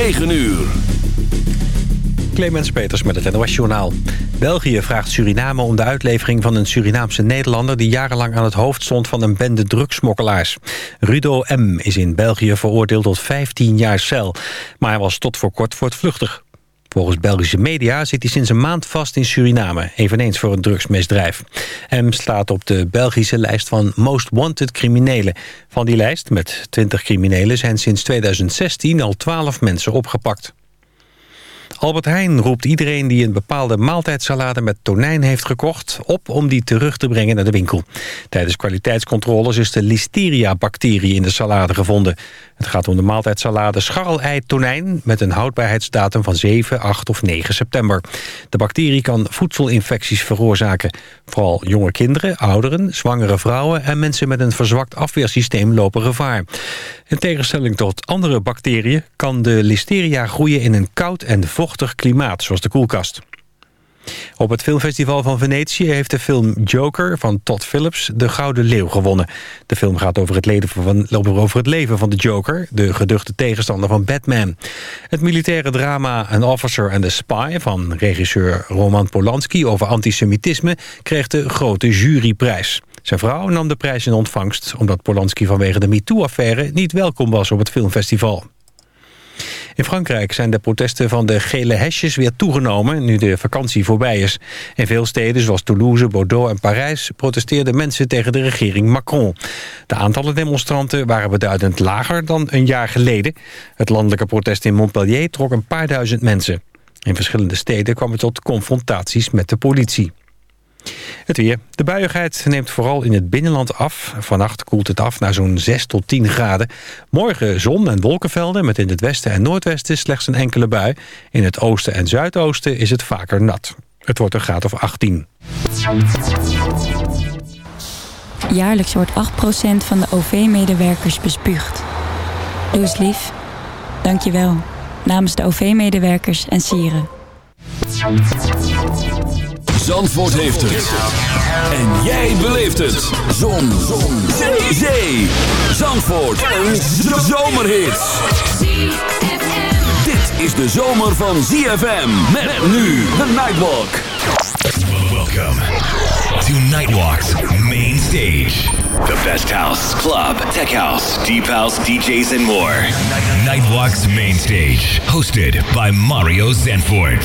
9 uur. Clemens Peters met het NOS Journaal. België vraagt Suriname om de uitlevering van een Surinaamse Nederlander... die jarenlang aan het hoofd stond van een bende drugsmokkelaars. Rudo M. is in België veroordeeld tot 15 jaar cel. Maar hij was tot voor kort voortvluchtig. Volgens Belgische media zit hij sinds een maand vast in Suriname... eveneens voor een drugsmisdrijf. M staat op de Belgische lijst van Most Wanted criminelen. Van die lijst, met 20 criminelen... zijn sinds 2016 al 12 mensen opgepakt. Albert Heijn roept iedereen die een bepaalde maaltijdsalade met tonijn heeft gekocht... op om die terug te brengen naar de winkel. Tijdens kwaliteitscontroles is de listeria-bacterie in de salade gevonden. Het gaat om de maaltijdsalade scharrelei tonijn... met een houdbaarheidsdatum van 7, 8 of 9 september. De bacterie kan voedselinfecties veroorzaken. Vooral jonge kinderen, ouderen, zwangere vrouwen... en mensen met een verzwakt afweersysteem lopen gevaar. In tegenstelling tot andere bacteriën... kan de listeria groeien in een koud en vochtig klimaat, zoals de koelkast. Op het filmfestival van Venetië heeft de film Joker van Todd Phillips de Gouden Leeuw gewonnen. De film gaat over het, leven van, over het leven van de Joker, de geduchte tegenstander van Batman. Het militaire drama An Officer and a Spy van regisseur Roman Polanski over antisemitisme kreeg de grote juryprijs. Zijn vrouw nam de prijs in ontvangst omdat Polanski vanwege de MeToo-affaire niet welkom was op het filmfestival. In Frankrijk zijn de protesten van de gele hesjes weer toegenomen... nu de vakantie voorbij is. In veel steden zoals Toulouse, Bordeaux en Parijs... protesteerden mensen tegen de regering Macron. De aantallen demonstranten waren beduidend lager dan een jaar geleden. Het landelijke protest in Montpellier trok een paar duizend mensen. In verschillende steden kwam het tot confrontaties met de politie. Het weer. De buiigheid neemt vooral in het binnenland af. Vannacht koelt het af naar zo'n 6 tot 10 graden. Morgen zon en wolkenvelden met in het westen en noordwesten slechts een enkele bui. In het oosten en zuidoosten is het vaker nat. Het wordt een graad of 18. Jaarlijks wordt 8% van de OV-medewerkers bespuugd. Doe eens lief. Dank je wel. Namens de OV-medewerkers en sieren. Zandvoort heeft het. En jij beleeft het. Zon. Zon. Zee. Zee. Zandvoort. Een zomerhit. Dit is de zomer van ZFM. Met nu de Nightwalk. Welcome to Nightwalk's main stage. The best house, club, tech house, deep house, DJs and more. Nightwalk's main stage. Hosted by Mario Zanfort.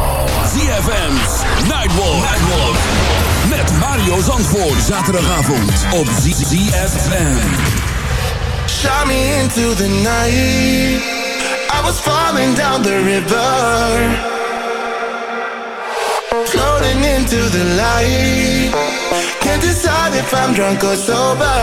Mario Zandvoort. Zaterdagavond op ZFM. Shot me into the night. I was falling down the river. Floating into the light. Can't decide if I'm drunk or sober.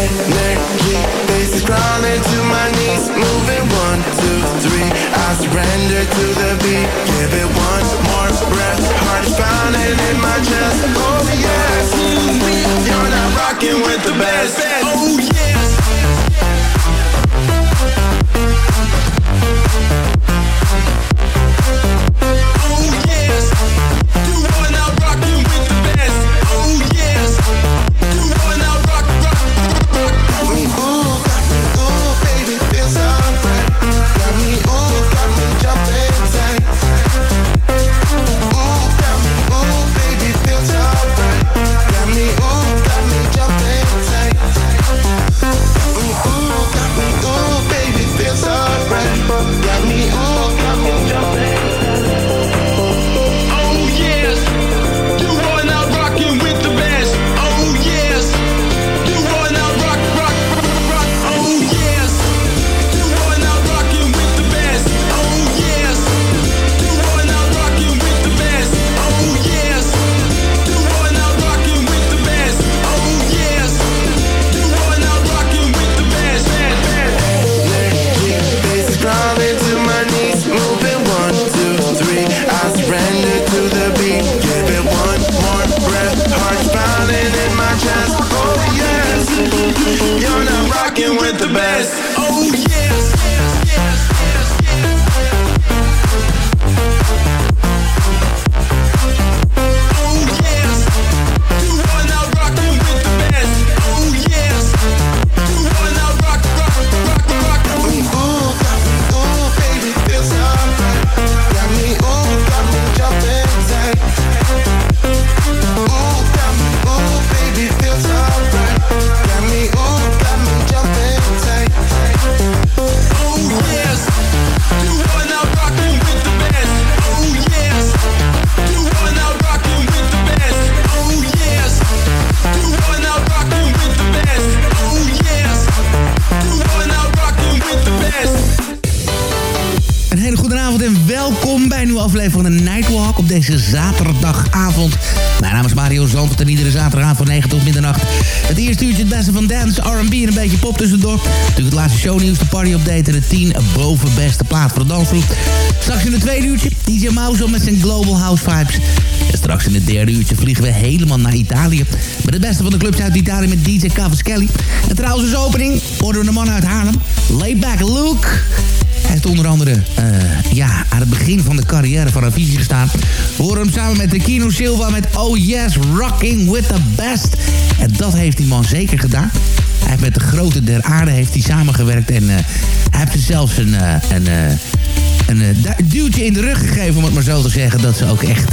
Energy, bass crawling to my knees. Moving one, two, three. Surrender to the beat. Give it one more breath. Heart is pounding in my chest. Oh yes, mm-hmm. you're not rocking with the best. Oh yes. rocking with the best. Oh yeah. Straks in het tweede uurtje DJ Mouse met zijn Global House Vibes. En straks in het derde uurtje vliegen we helemaal naar Italië. Met het beste van de clubs uit Italië met DJ Cavaschelli. En trouwens als opening horen we de man uit Haarlem. Layback Luke. Hij heeft onder andere uh, ja, aan het begin van de carrière van Avicii gestaan. We horen hem samen met de Kino Silva met Oh Yes, Rocking with the Best. En dat heeft die man zeker gedaan. Hij heeft met de grote der aarde heeft hij samengewerkt. En uh, hij heeft er zelfs een, uh, een, een duwtje in de rug gegeven, om het maar zo te zeggen. Dat ze ook echt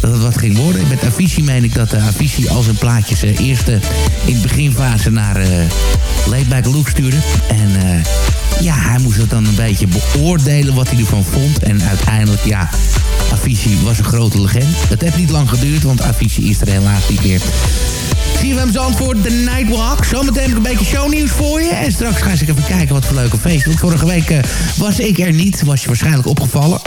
dat het wat ging worden. Met Avicii meen ik dat uh, Avicii al zijn plaatjes eerste in de beginfase naar uh, Laidback Luke stuurde. En ja, hij moest het dan een beetje beoordelen wat hij ervan vond. En uiteindelijk, ja, Avicii was een grote legende. Het heeft niet lang geduurd, want Avicii is er helaas niet meer. CFM Zandvoort, The Nightwalk. Zometeen heb ik een beetje shownieuws voor je. En straks ga ik even kijken wat voor leuke feest. Want vorige week uh, was ik er niet. Was je waarschijnlijk opgevallen.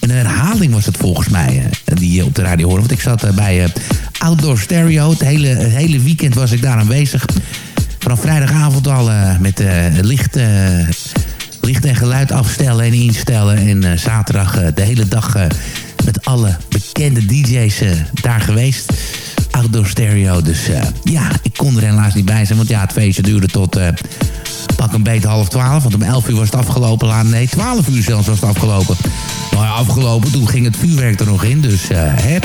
Een herhaling was het volgens mij uh, die je op de radio hoorde. Want ik zat uh, bij Outdoor Stereo. Het hele, hele weekend was ik daar aanwezig. Vanaf vrijdagavond al met licht, licht en geluid afstellen en instellen. En zaterdag de hele dag met alle bekende DJ's daar geweest outdoor stereo. Dus uh, ja, ik kon er helaas niet bij zijn. Want ja, het feestje duurde tot uh, pak een beetje half twaalf. Want om elf uur was het afgelopen. Laat, nee, twaalf uur zelfs was het afgelopen. Ja, afgelopen. Toen ging het vuurwerk er nog in. Dus uh, hè.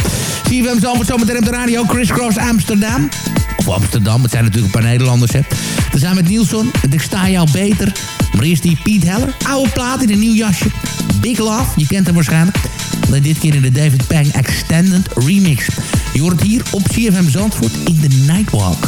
CFM Zalvoort zometeen op de radio. Crisscross Amsterdam. Of Amsterdam, het zijn natuurlijk een paar Nederlanders. Hè. We zijn met Nielsen. Ik sta jou beter. Maar eerst die Piet Heller. Oude plaat in een nieuw jasje. Big Love, je kent hem waarschijnlijk. Alleen dit keer in de David Pang Extended Remix. Je hoort hier op CFM Zandvoort in de Nightwalk.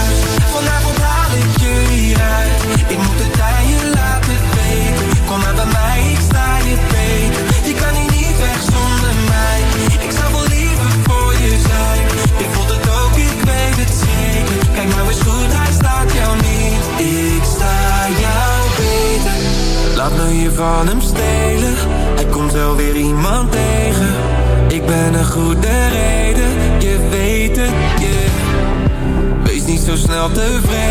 De tevreden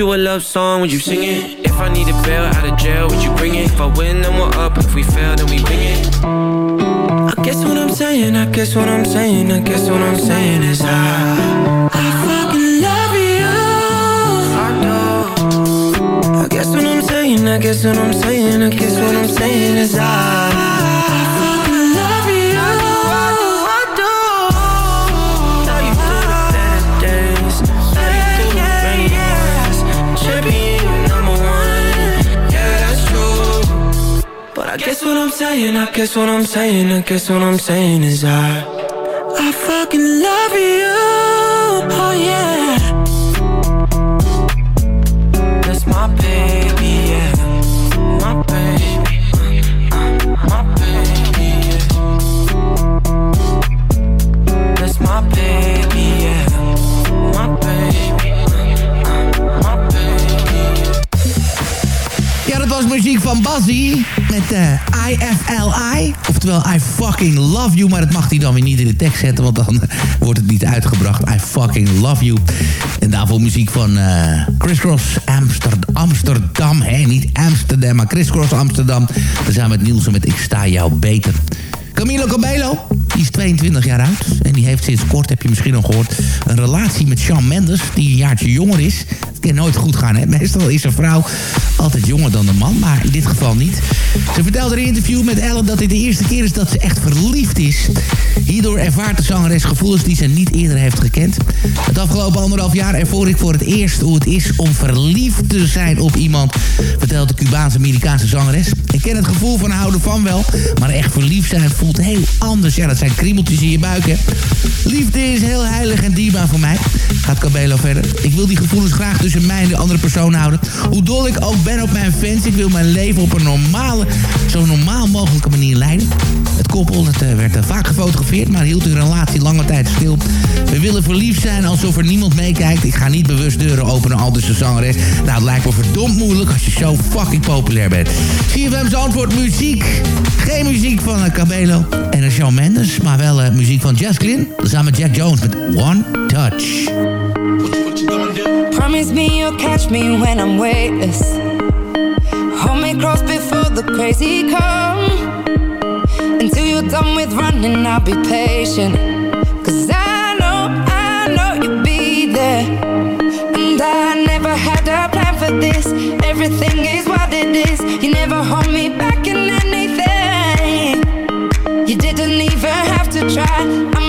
you a love song, would you sing it? If I need a bail out of jail, would you bring it? If I win, then we're up. If we fail, then we bring it. I guess what I'm saying, I guess what I'm saying, I guess what I'm saying is I, I fucking love you. I do. I guess what I'm saying, I guess what I'm saying, I guess what I'm saying is I. saying, I guess what I'm saying, I guess what I'm saying is I I fucking love you, oh yeah muziek van Bazzy met IFLI. Oftewel I fucking love you. Maar dat mag hij dan weer niet in de tekst zetten, want dan wordt het niet uitgebracht. I fucking love you. En daarvoor muziek van uh, Chris Cross Amsterdam. Hè? Niet Amsterdam, maar Chris Cross Amsterdam. We zijn met Nielsen met Ik sta jou beter. Camilo Cabello, die is 22 jaar oud. En die heeft sinds kort, heb je misschien al gehoord... een relatie met Shawn Mendes, die een jaartje jonger is. Kan nooit goed gaan, hè. Meestal is een vrouw altijd jonger dan de man, maar in dit geval niet. Ze vertelde in een interview met Ellen dat dit de eerste keer is dat ze echt verliefd is. Hierdoor ervaart de zangeres gevoelens die ze niet eerder heeft gekend. Het afgelopen anderhalf jaar ervoor ik voor het eerst hoe het is om verliefd te zijn op iemand... vertelt de Cubaanse-Amerikaanse zangeres. Ik ken het gevoel van houden van wel, maar echt verliefd zijn voelt heel anders. Ja, dat zijn kriebeltjes in je buik, hè. Liefde is heel heilig en dierbaar voor mij. Gaat Cabello verder. Ik wil die gevoelens graag tussen mij en de andere persoon houden. Hoe dol ik ook ben op mijn fans. Ik wil mijn leven op een normale, zo normaal mogelijke manier leiden. Het koppel uh, werd uh, vaak gefotografeerd, maar hield hun relatie lange tijd stil. We willen verliefd zijn alsof er niemand meekijkt. Ik ga niet bewust deuren openen, al dus de zangeres. Nou, het lijkt me verdomd moeilijk als je zo fucking populair bent. CFM's antwoord muziek. Geen muziek van uh, en Shawn Mendes, maar wel muziek van Jess Glynn. Samen Jack Jones met One Touch. Catch me when I'm weightless. Hold me close before the crazy come. Until you're done with running, I'll be patient. Cause I know, I know you'll be there. And I never had a plan for this. Everything is what it is. You never hold me back in anything. You didn't even have to try.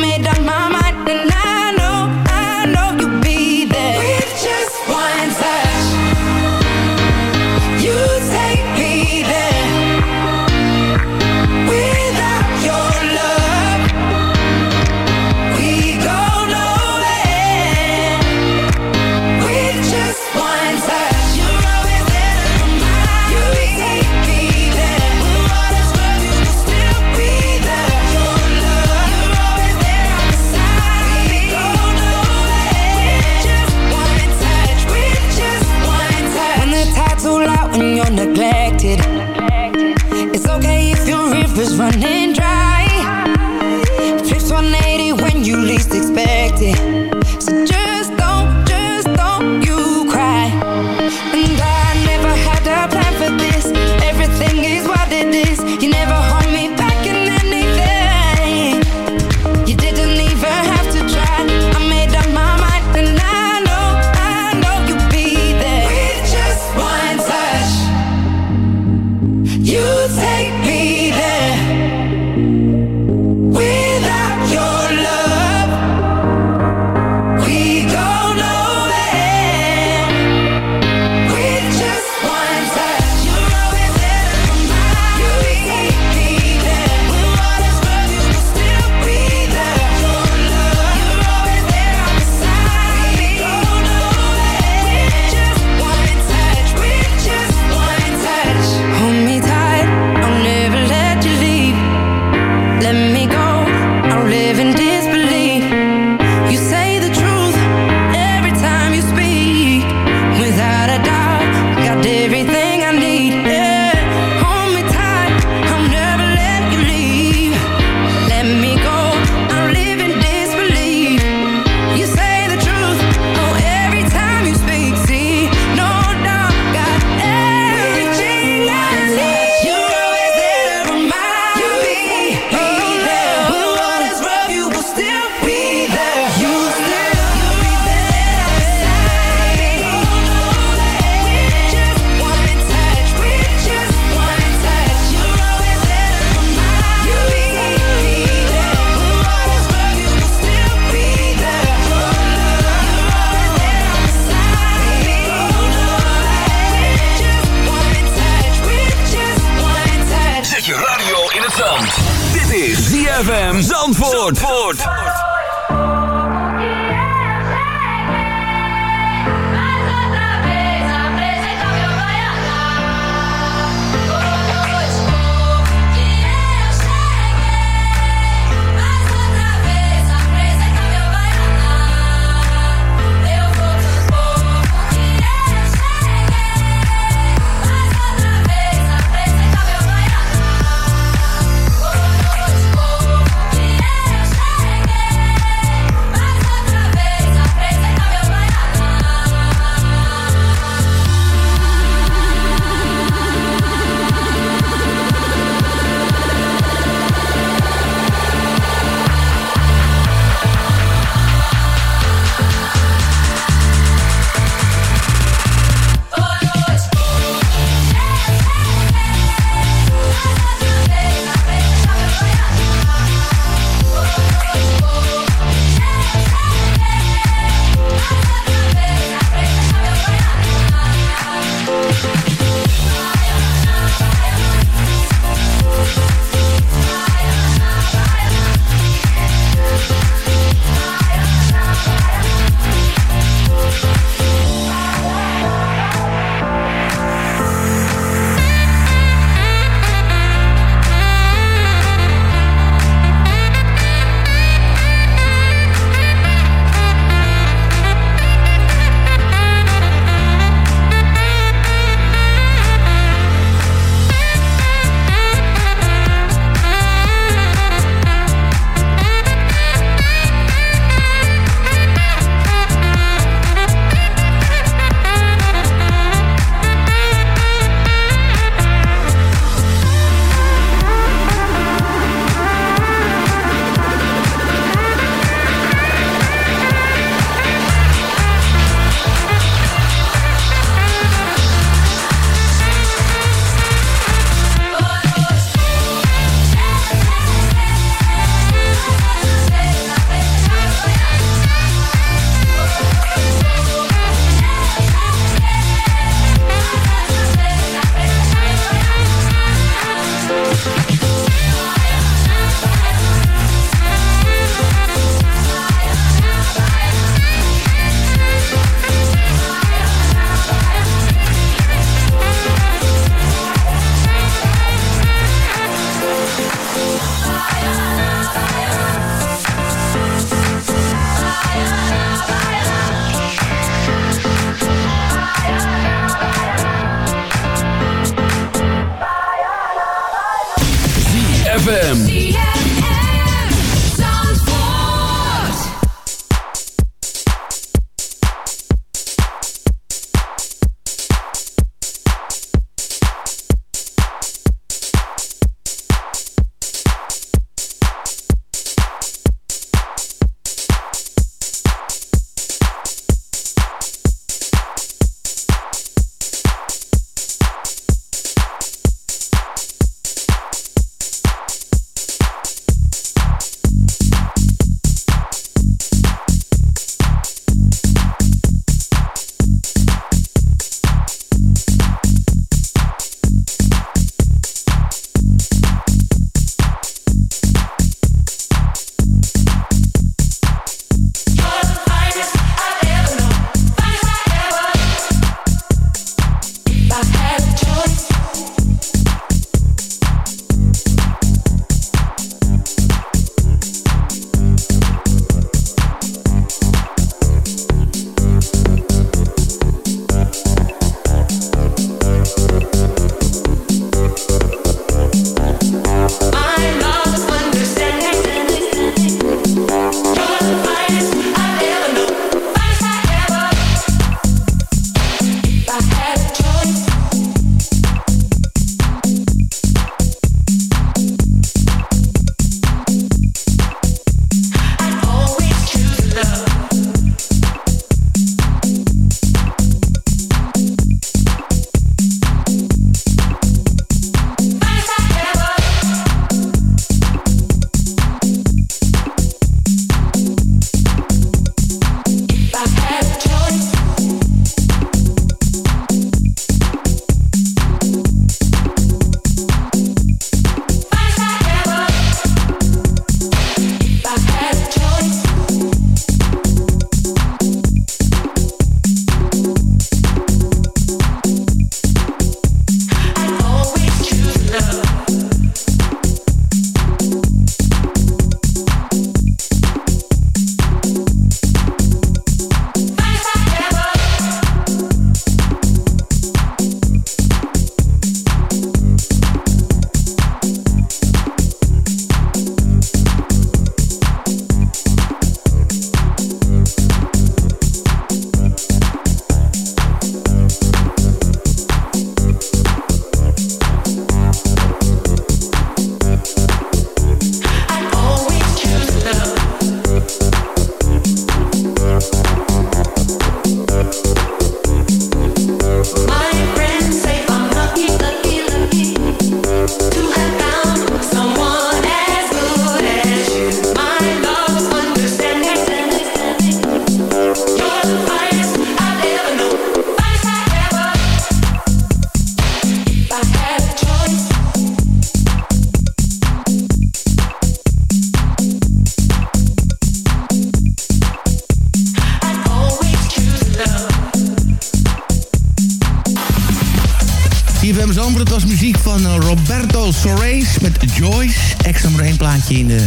Soares met Joyce. Ex nummer 1 plaatje in de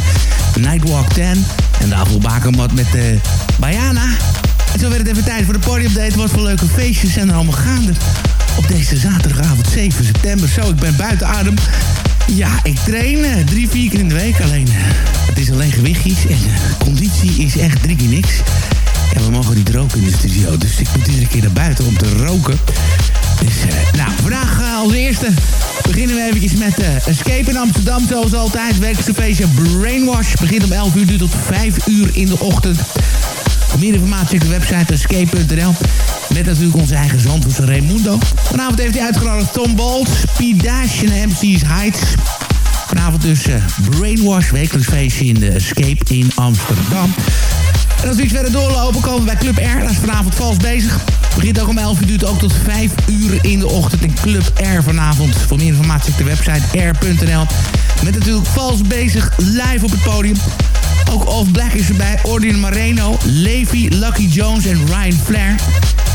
Nightwalk 10. En daarvoor Bakermat met uh, Bayana. En zo werd het even tijd voor de party-update. Wat voor leuke feestjes zijn er allemaal gaande. Op deze zaterdagavond 7 september. Zo, ik ben buiten adem. Ja, ik train eh, drie, vier keer in de week. Alleen, eh, het is alleen gewichtjes. En eh, conditie is echt drie keer niks. En we mogen niet roken in de studio. Dus ik moet iedere keer naar buiten om te roken. Dus, eh, nou, vandaag eh, als eerste beginnen we eventjes met eh, Escape in Amsterdam. Zoals altijd, wekelijkse feestje Brainwash. Begint om 11 uur, duurt tot 5 uur in de ochtend. Voor meer informatie check de website escape.nl. Met natuurlijk onze eigen zandvoerse Raimundo. Vanavond heeft hij uitgenodigd Tom Bolt, Dash en MC's Heights. Vanavond dus eh, Brainwash, wekelijks feestje in de Escape in Amsterdam. En als we iets verder doorlopen, komen we bij Club R. Vanavond vals bezig. Begint ook om 11 uur, duurt ook tot 5 uur in de ochtend in Club R vanavond. Voor meer informatie op de website r.nl. Met natuurlijk vals bezig live op het podium. Ook Off Black is erbij, Ordin Moreno, Levi, Lucky Jones en Ryan Flair.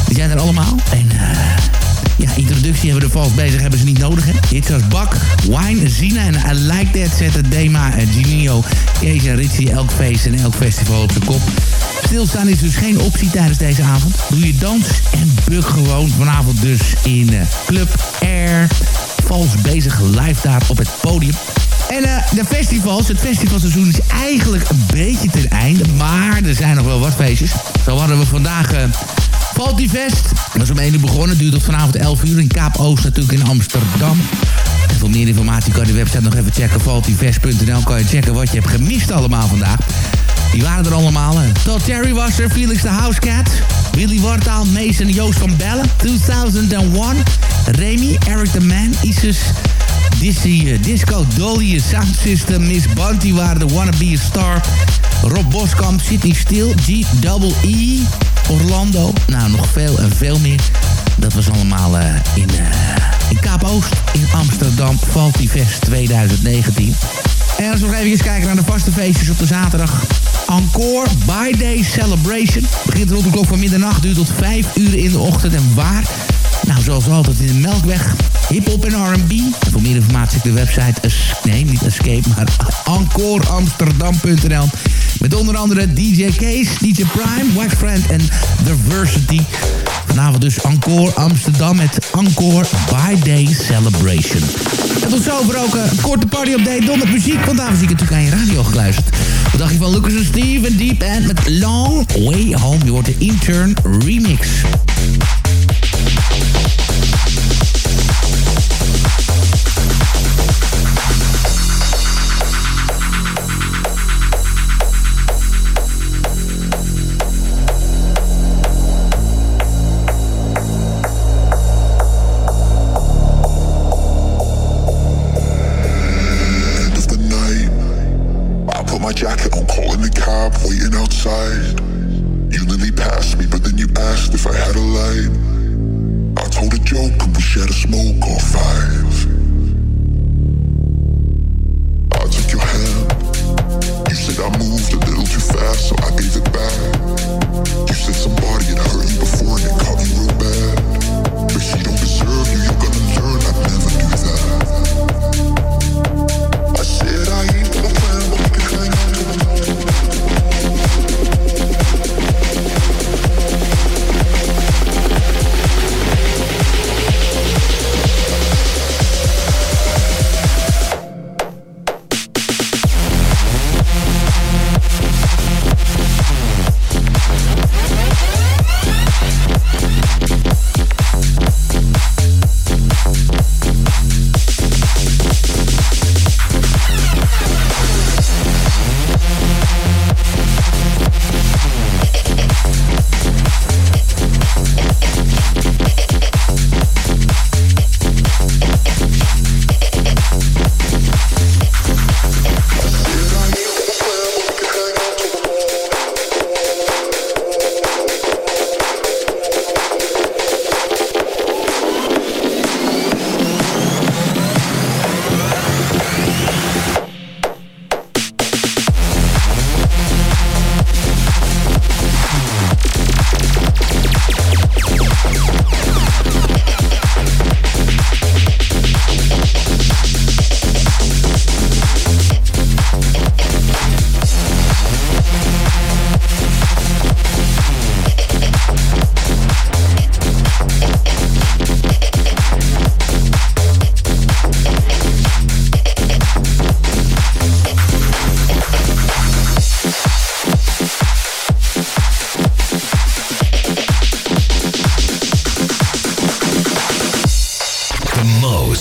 Die zijn er allemaal. En eh, ja, introductie hebben we er vals bezig, hebben ze niet nodig. Hè? Hits Bak, Wine, Zina en I Like That zetten Dema en Genio, Kees en Ritchie elk feest en elk festival op zijn kop. Stilstaan is dus geen optie tijdens deze avond. Doe je dans en buk gewoon. Vanavond dus in eh, Club Air. Vals bezig live daar op het podium. En eh, de festivals, het festivalseizoen is eigenlijk een beetje ten einde. Maar er zijn nog wel wat feestjes. Zo hadden we vandaag... eh Faltifest. Dat is om 1 uur begonnen. Duurt tot vanavond 11 uur in Kaap Oost natuurlijk in Amsterdam. En voor meer informatie kan je de website nog even checken. Faltifest.nl kan je checken wat je hebt gemist allemaal vandaag. Die waren er allemaal. Todd Terry was er, Felix de Housecat, Willy Wartaal, Mason, Joost van Bellen, 2001, Remy, Eric the Man, Isis, Dizzy, eh, Disco, Dolly, Sound System, Miss Bunty waren de Wanna Be a Star, Rob Boskamp, Sydney Steel, G Double E, Orlando, nou nog veel en veel meer. Dat was allemaal eh, in, eh, in Kaap Oost, in Amsterdam, Faltifest 2019. En als we nog even kijken naar de vaste feestjes op de zaterdag. Encore By Day Celebration. Begint rond de klok van middernacht, duurt tot 5 uur in de ochtend. En waar? Nou, zoals altijd in de Melkweg. Hip-hop en R&B. Voor meer informatie op de website... Nee, niet Escape, maar encoreamsterdam.nl. Met onder andere DJ Case, DJ Prime, Wax Friend en Diversity. Vanavond dus Encore Amsterdam met Encore By Day Celebration. En tot zover ook eh, een korte party-update door met muziek. Want daarom zie ik natuurlijk aan je radio geluisterd. Wat dacht van Lucas en Steve en Deep End met Long Way Home? Je hoort de Intern Remix. My jacket on, calling the cab, waiting outside. You nearly passed me, but then you asked if I had a light. I told a joke and we shared a smoke or five.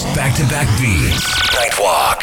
Most back-to-back beats. Nightwalk.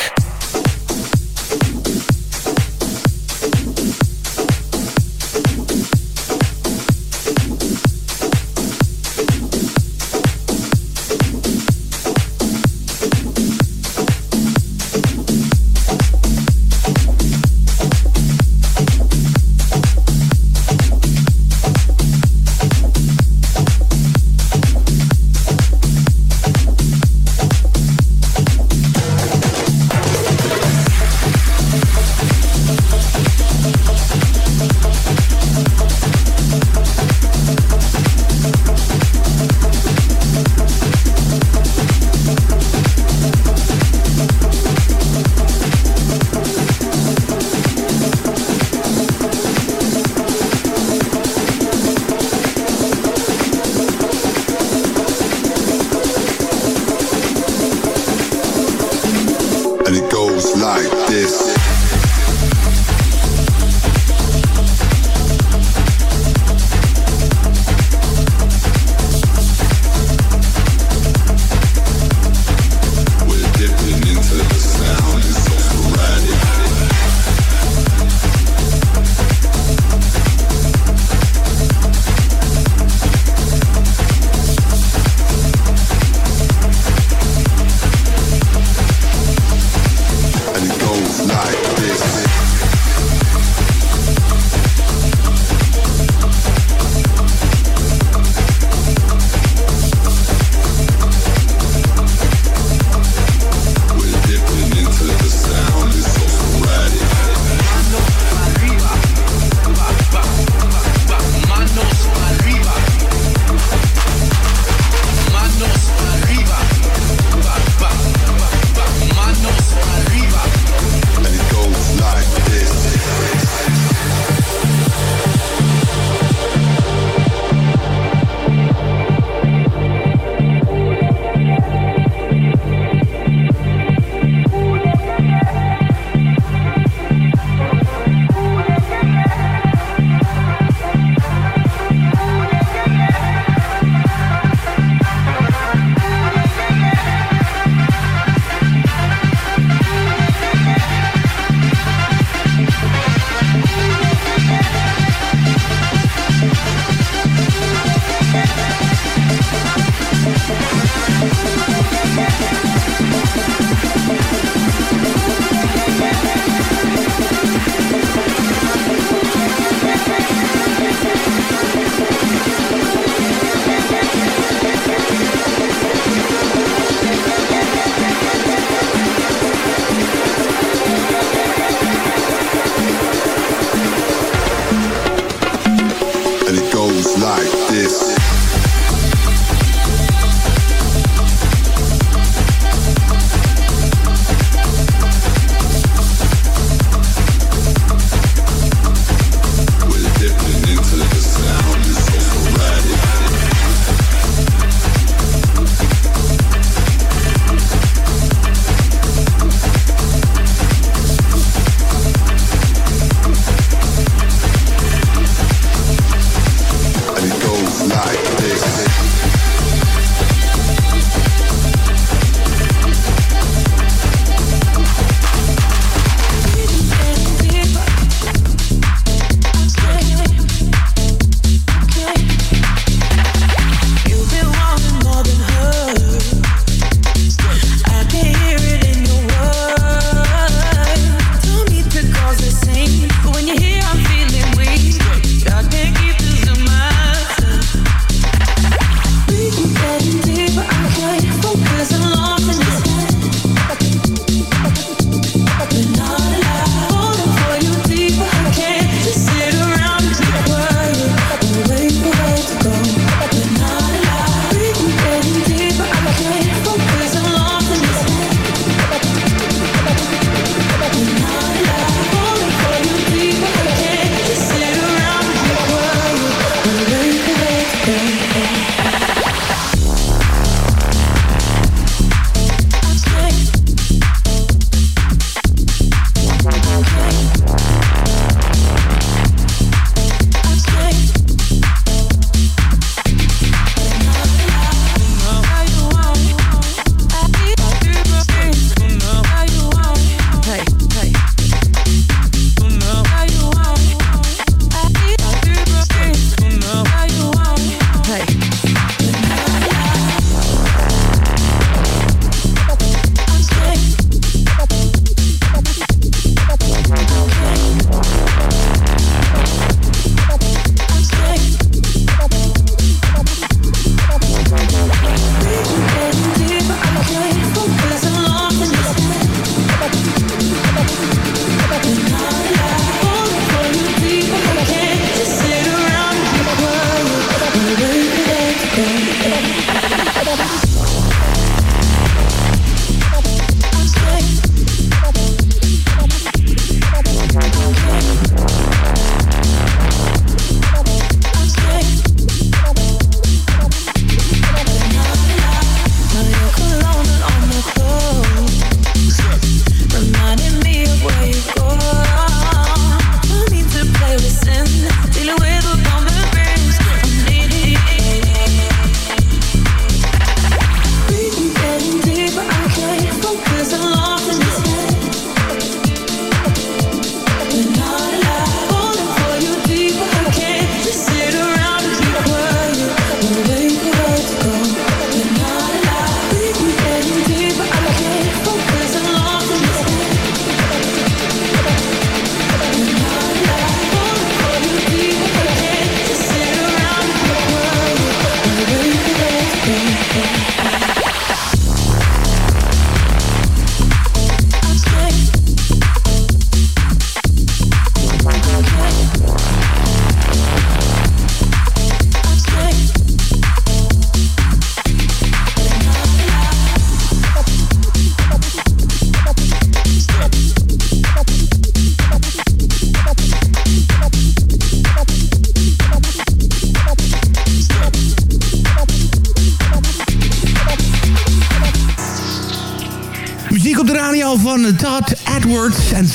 life.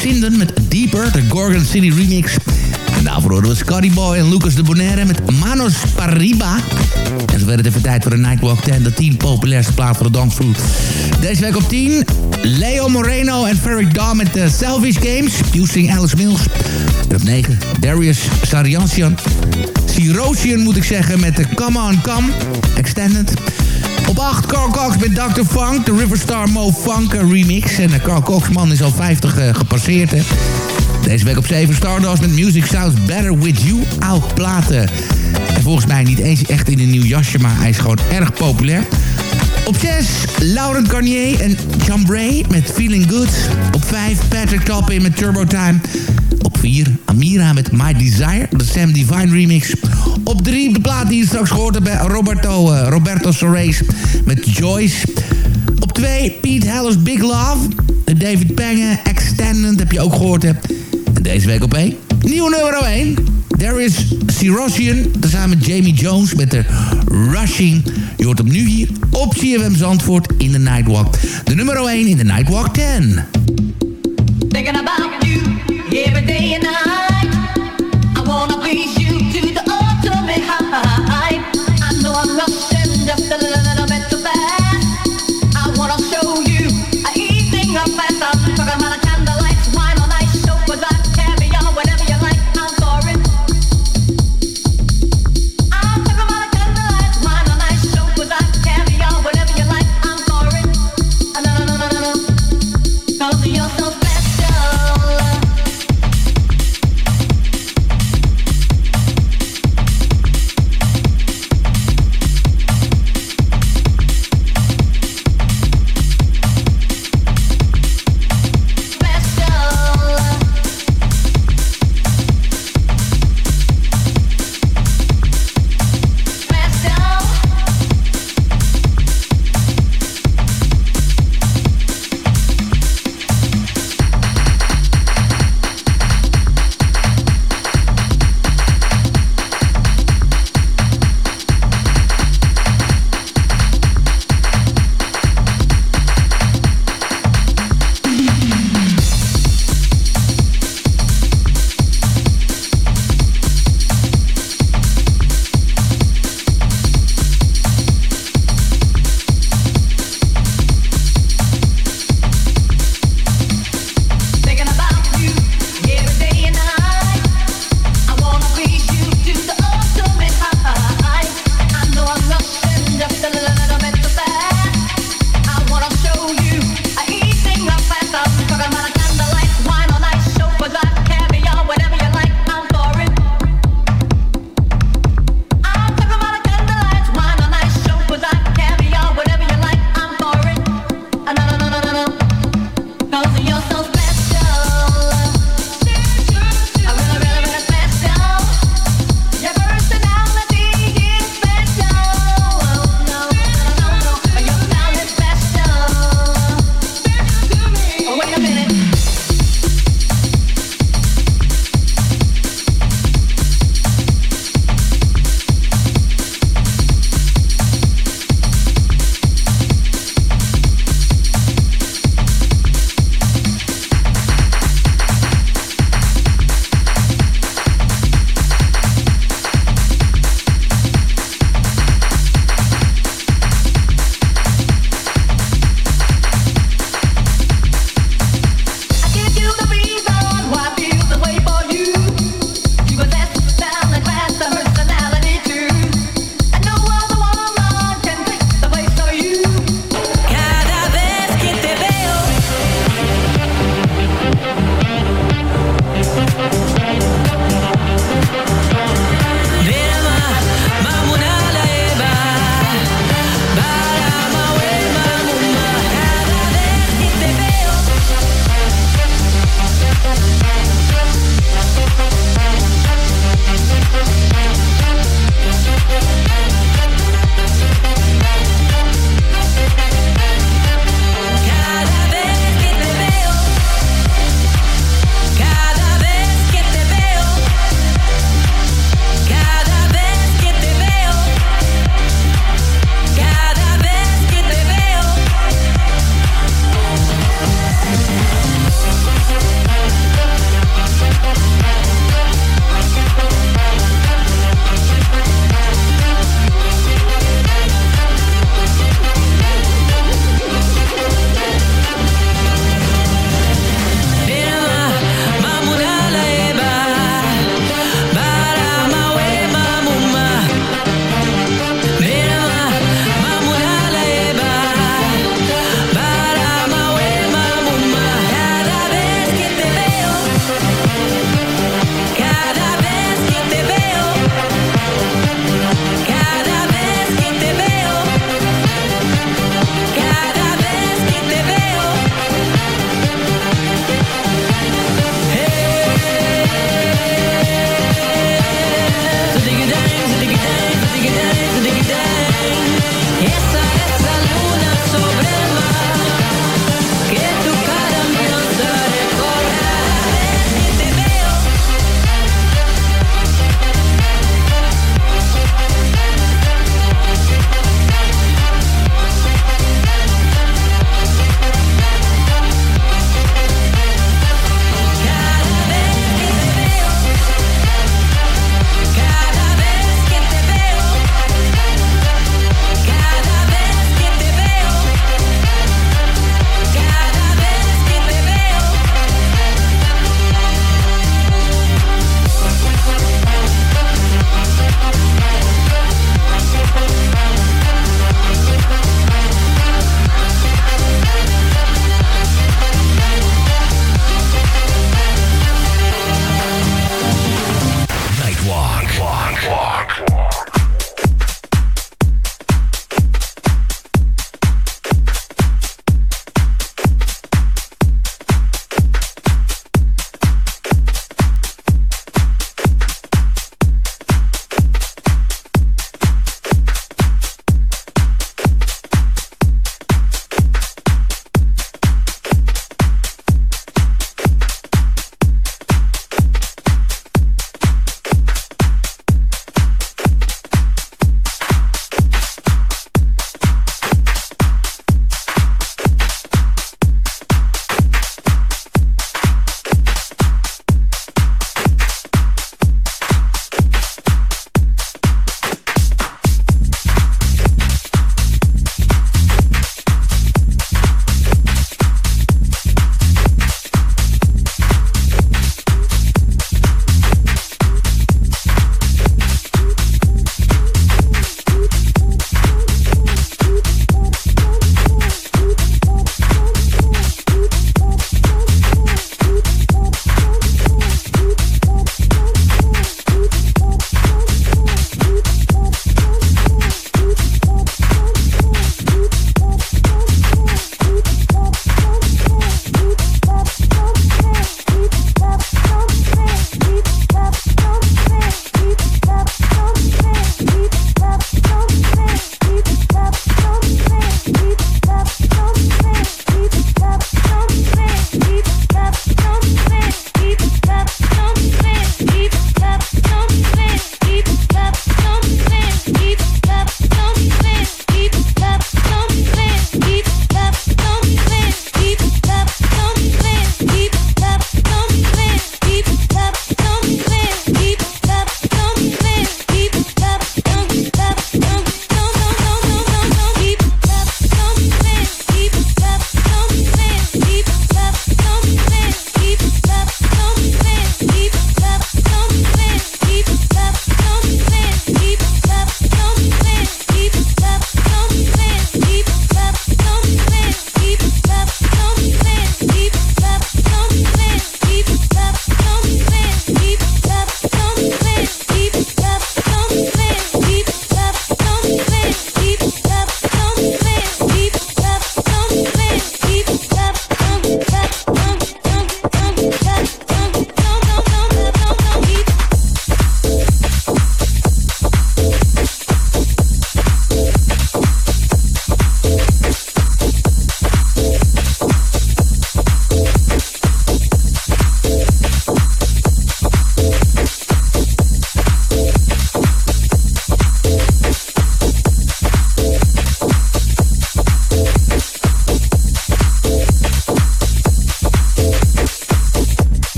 Sinden met Deeper, de Gorgon City remix. En daarvoor horen we Scotty Boy en Lucas de Bonaire met Manos Pariba. En zo werd het even tijd voor de Nightwalk 10, de 10 populairste plaat voor de dansvloer. Deze week op 10, Leo Moreno en Ferric Daw met de Selfish Games, using Alice Mills. Op 9, Darius Sariansian. Sirosian moet ik zeggen, met de Come On Come, Extended. Op 8 Carl Cox met Dr. Funk, de Riverstar Mo Funk remix. En de Carl Cox man is al 50 uh, gepasseerd. Hè. Deze week op 7 Stardust met Music Sounds Better With You. Oud platen. En volgens mij niet eens echt in een nieuw jasje, maar hij is gewoon erg populair. Op 6 Laurent Garnier en John Bray met Feeling Good. Op 5 Patrick Toppin met Turbo Time. Op 4 Amira met My Desire, de Sam Divine remix. Op 3 de plaat die je straks gehoord hebt bij Roberto, uh, Roberto Soares met Joyce. Op 2 Pete Heller's Big Love. David Pengen Extended heb je ook gehoord. Hè. En deze week op 1. Nieuw nummer 1. There is Sirosian. Tezamen met Jamie Jones met de Rushing. Je hoort hem hier op CFM Zandvoort in de Nightwalk. De nummer 1 in de Nightwalk 10. Thinking about you every day and night.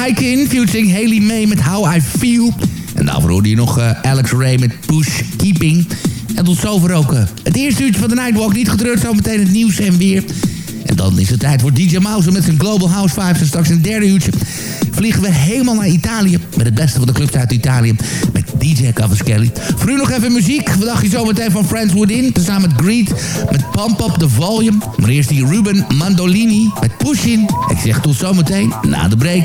Aiken, featuring Haley May met How I Feel. En daarvoor hoorde je nog eh, Alex Ray met Push Keeping. En tot zover ook eh, het eerste uurtje van de Nightwalk. Niet getreurd, zometeen het nieuws en weer. En dan is het tijd voor DJ Mouse met zijn Global House Vibes. En straks in derde uurtje vliegen we helemaal naar Italië. Met het beste van de clubs uit Italië. DJ Cavaschelli. Voor u nog even muziek. Wat dacht je zometeen van Friends Within? Tezamen met Greed. Met Pump Up The Volume. Maar eerst die Ruben Mandolini met Pushin. Ik zeg tot zometeen na de break.